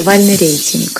танцевальный рейтинг.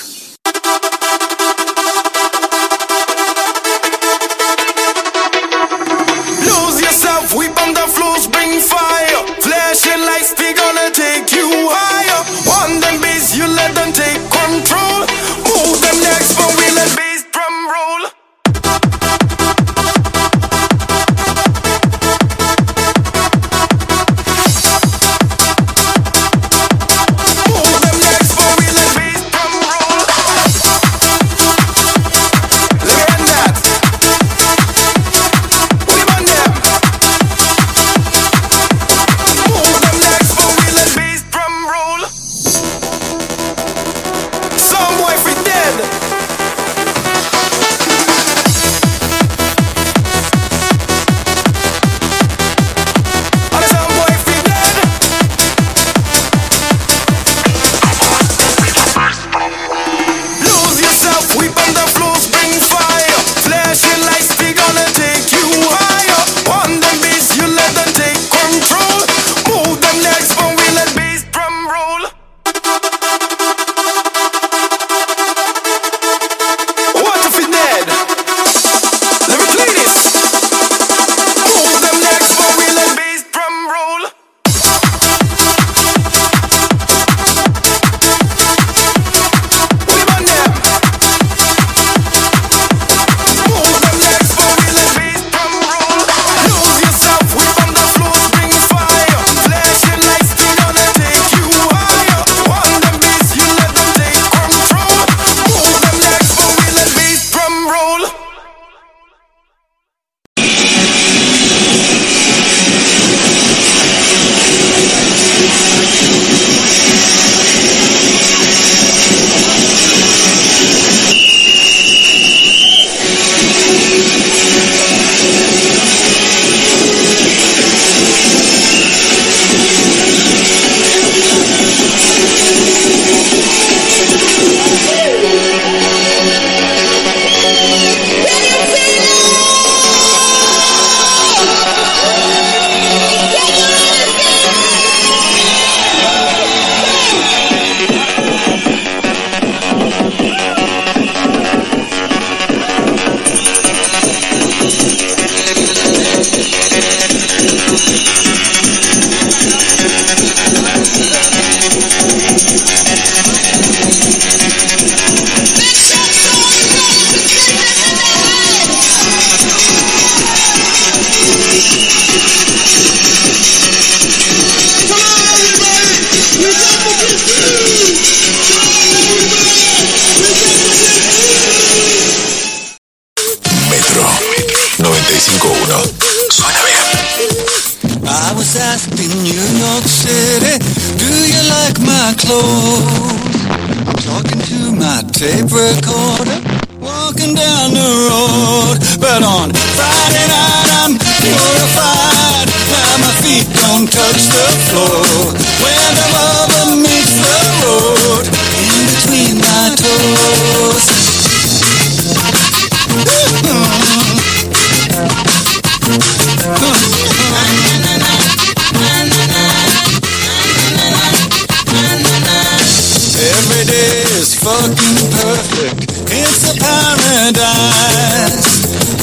Fucking perfect. It's a paradise.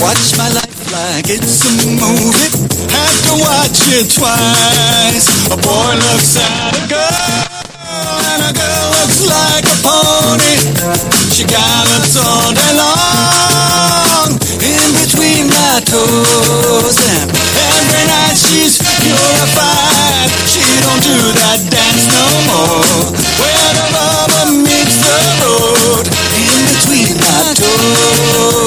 Watch my life like it's a movie. Have to watch it twice. A boy looks at a girl, and a girl looks like a pony. She gallops all day long in between my toes, and every night she's purified. She don't do that dance no more. Where the rubber meets the road, in between my toes.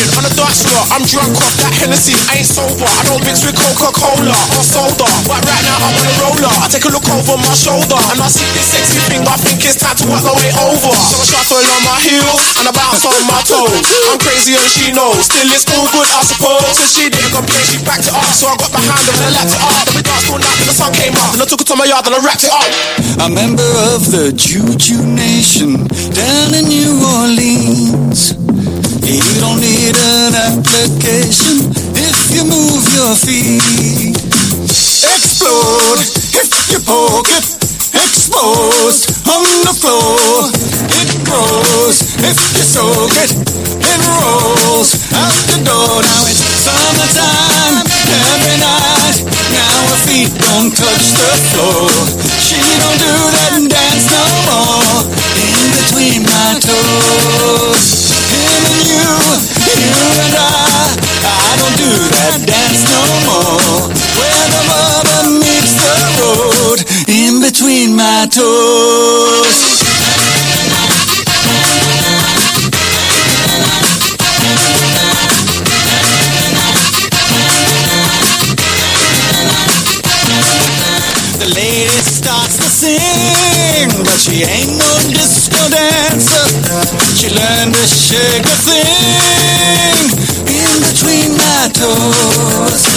Skanking on the dance floor, I'm drunk off that Hennessy, I ain't sober. I don't mix with Coca-Cola or soda. But right now I'm on a roller. I take a look over my shoulder and I see this sexy thing. I think it's time to work my way over. So I shuffle on my heels and I bounce on my toes. I'm crazy and she knows. Still it's all good, I suppose. Since she didn't complain, she backed it up. So I got behind her and I lapped it up. Then we danced all night till the sun came up. Then I took it to my yard and I wrapped it up. A member of the Juju Nation down in New Orleans. You don't need an application if you move your feet. Explode if you poke it. Exposed on the floor. It grows if you soak it. It rolls out the door. Now it's summertime every night. Now her feet don't touch the floor. She don't do that dance no more. In between my toes. Him and you, you and I. I don't do that dance no more. Where the rubber meets the road. In between my toes. Shake a thing in between my toes.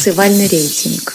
Танцевальный рейтинг.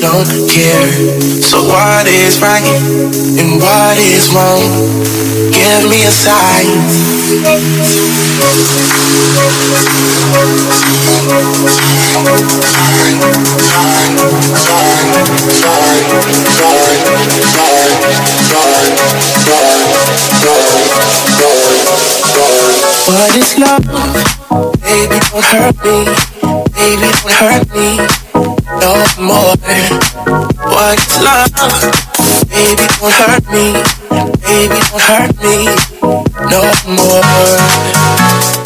Don't care. So what is right and what is wrong? Give me a sign. What is love? Baby, don't hurt me. Baby, don't hurt me no more.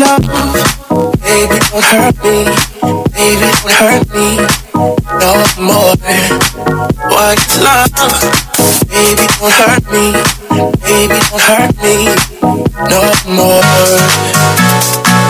Love? Baby, don't hurt me. Baby, don't hurt me. No more you love baby, don't hurt me no more.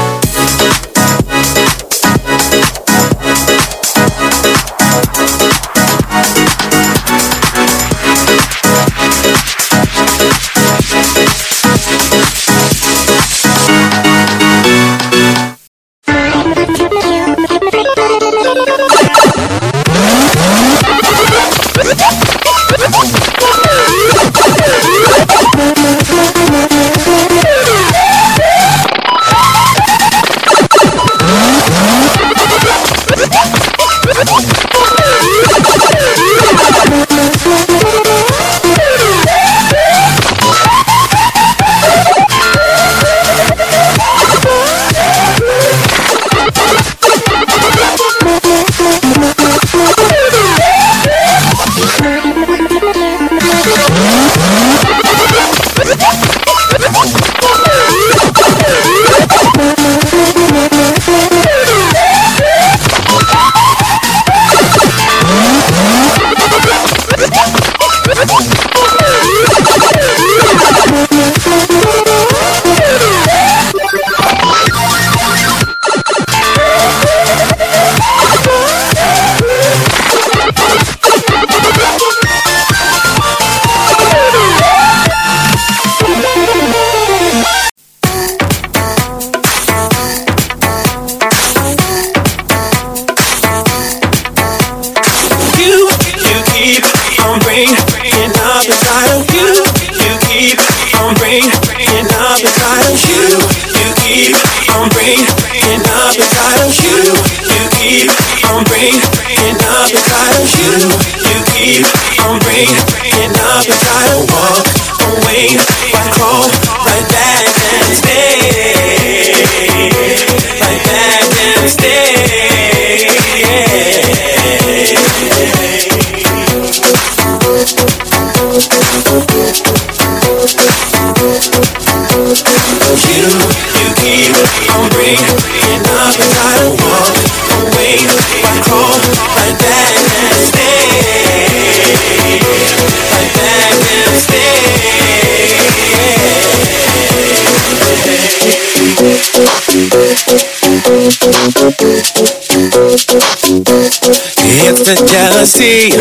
The jealousy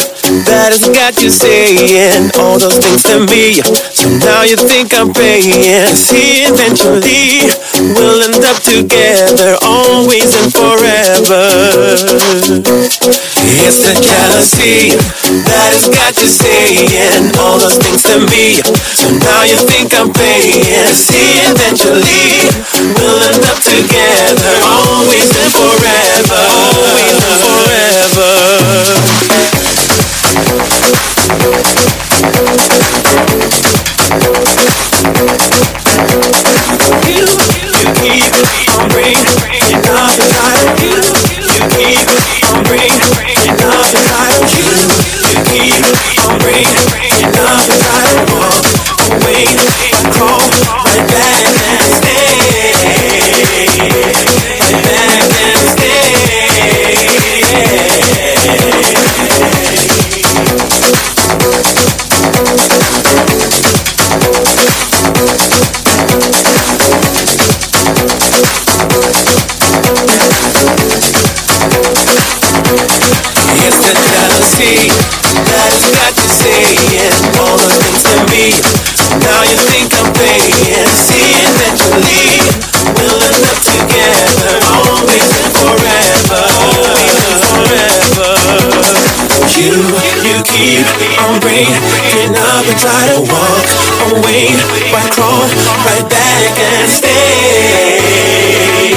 that has got you saying all those things to me. So now you think I'm paying. See, eventually we'll end up together, always and forever. It's the jealousy that has got you saying all those things to me. So now you think I'm paying. See, eventually we'll end up together, always and forever, that you saying all the things to me. Now you think I'm paying. See, eventually we'll end up together, always and forever, always and forever. You, you keep on bringing up and try to walk away, but crawl right back and stay,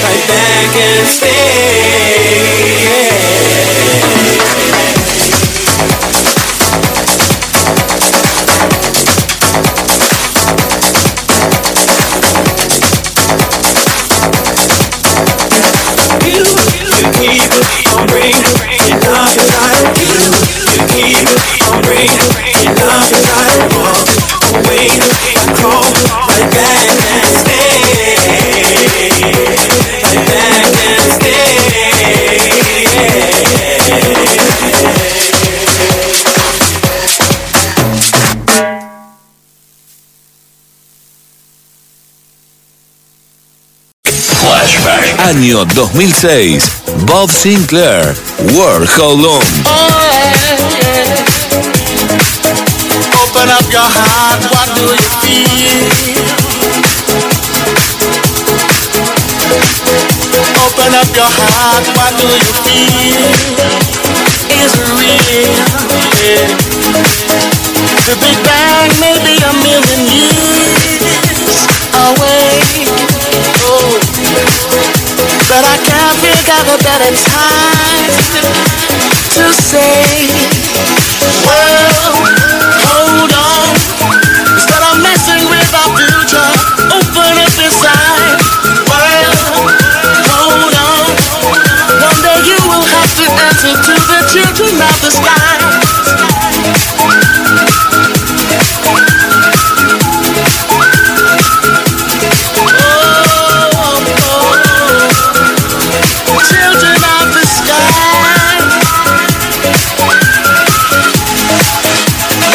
right back and stay. 2006. Bob Sinclar. World Hold On. Open up your heart, what do you feel? Open up your heart, what do you feel? Is real? Yeah. The Big Bang may be a million years But I can't think of a better time to say, well, hold on. Instead of messing with our future, open up inside. Well, hold on. One day you will have to answer to the children of the sky.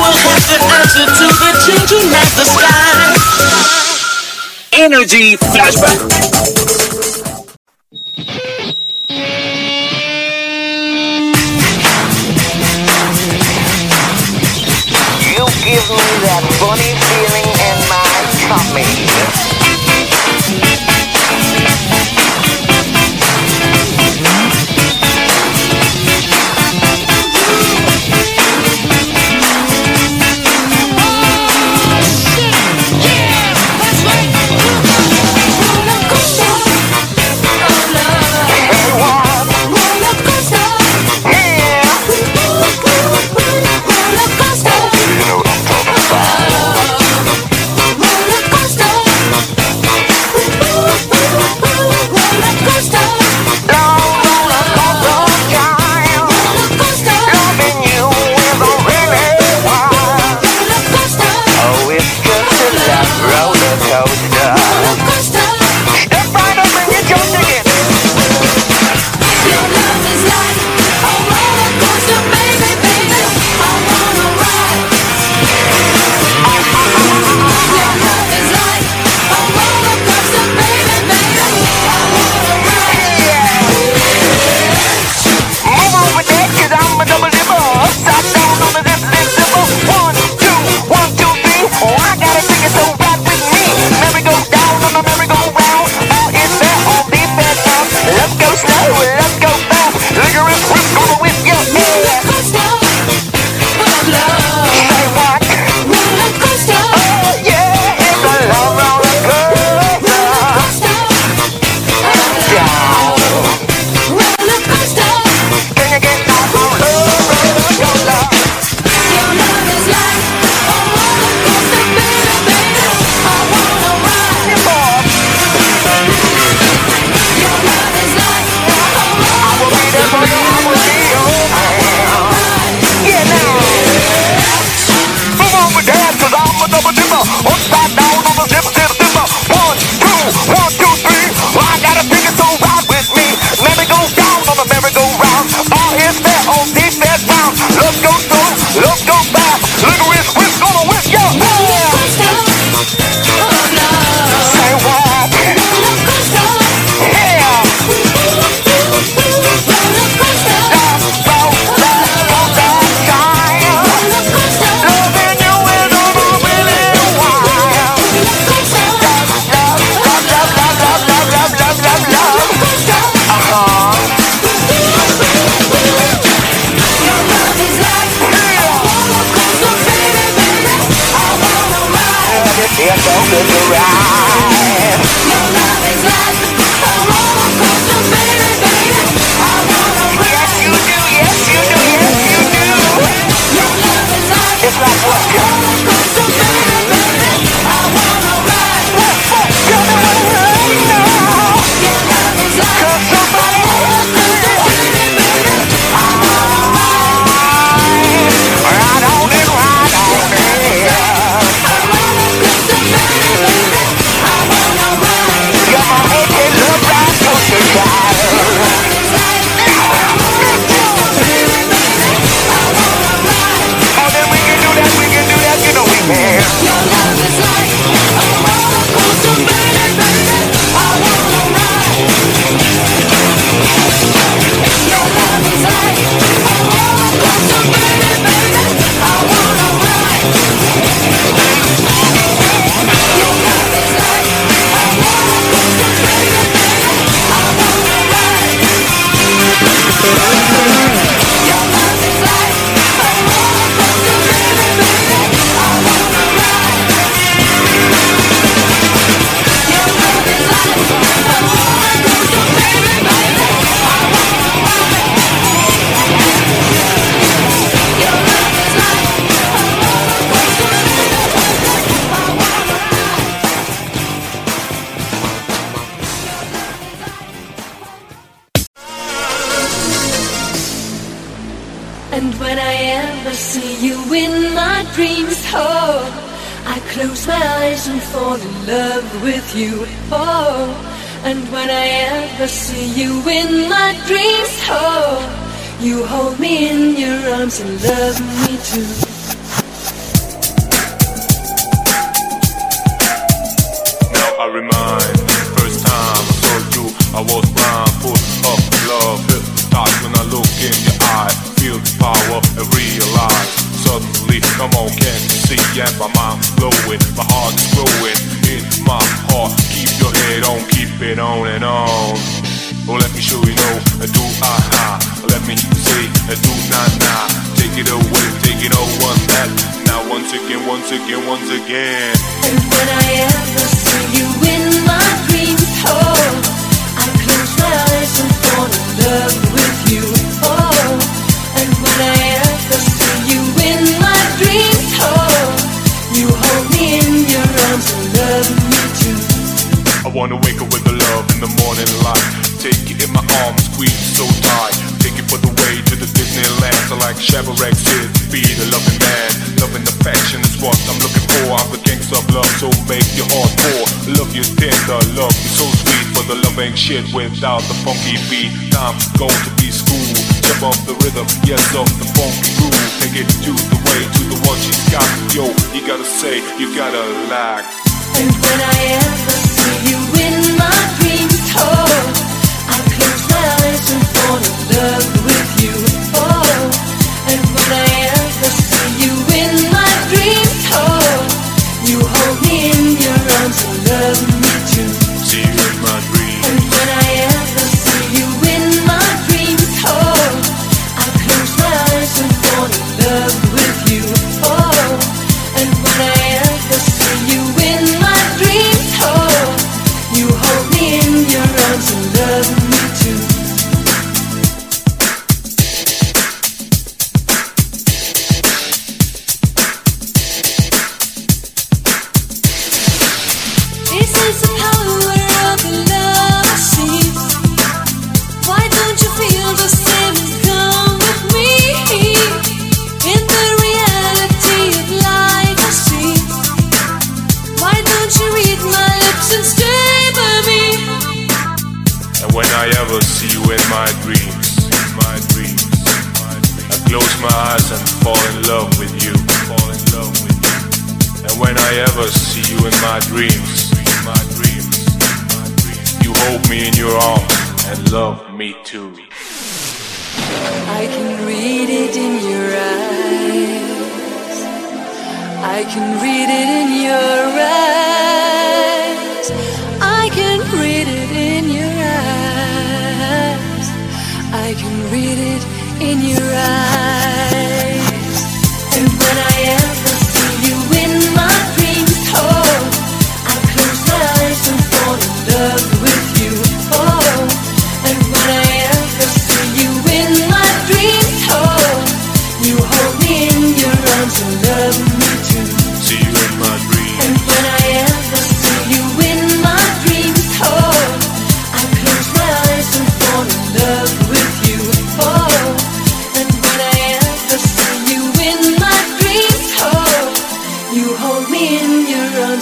will have the answer to the changing of the sky. Energy flashback. give me that funny feeling in my tummy. you in my dreams, oh. You hold me in your arms and love me too. Chevrolet is be the loving man. Loving affection is what I'm looking for. I'm the gangster of love, so make your heart pour. Love you tender, love you so sweet. But the love ain't shit without the funky beat. Time going to be school. Jump off the rhythm, yes, off the funky groove. Take it to the way, to the what you got. Yo, you gotta say, you gotta like. And when I ever see you in my dreams, oh, I close my eyes and fall in love. to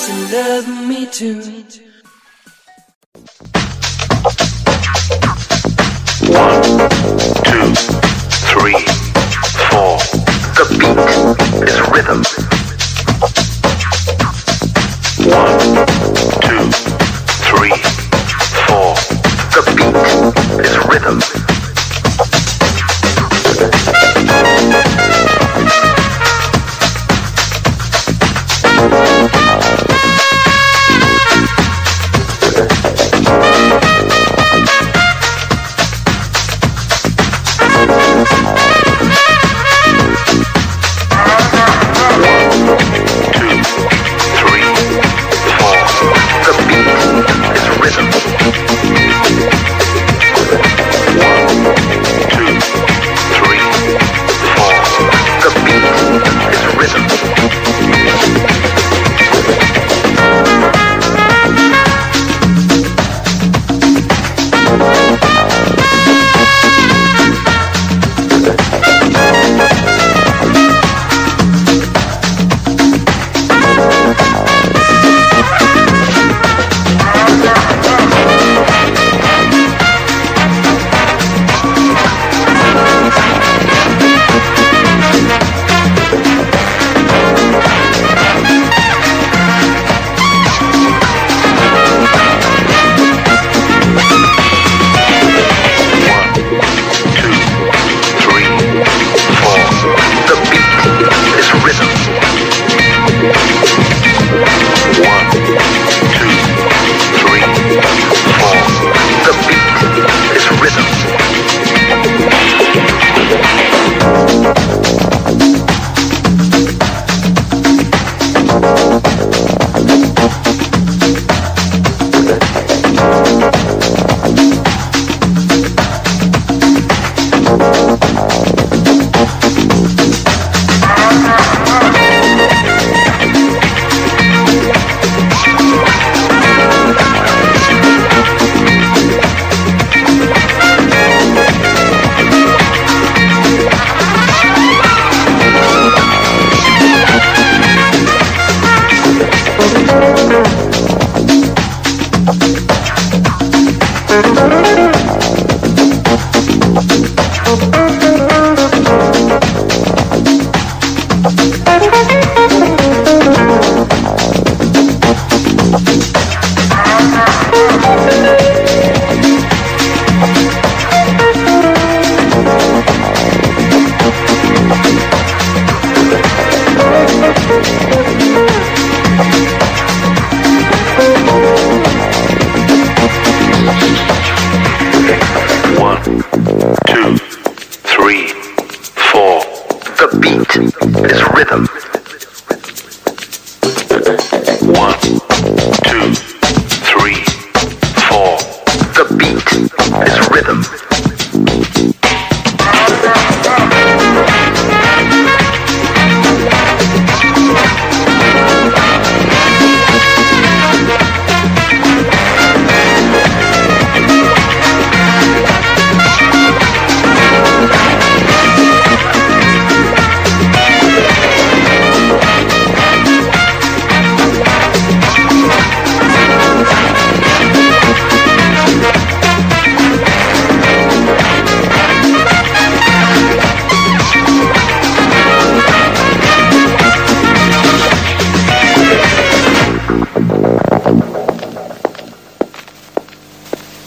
and love me too.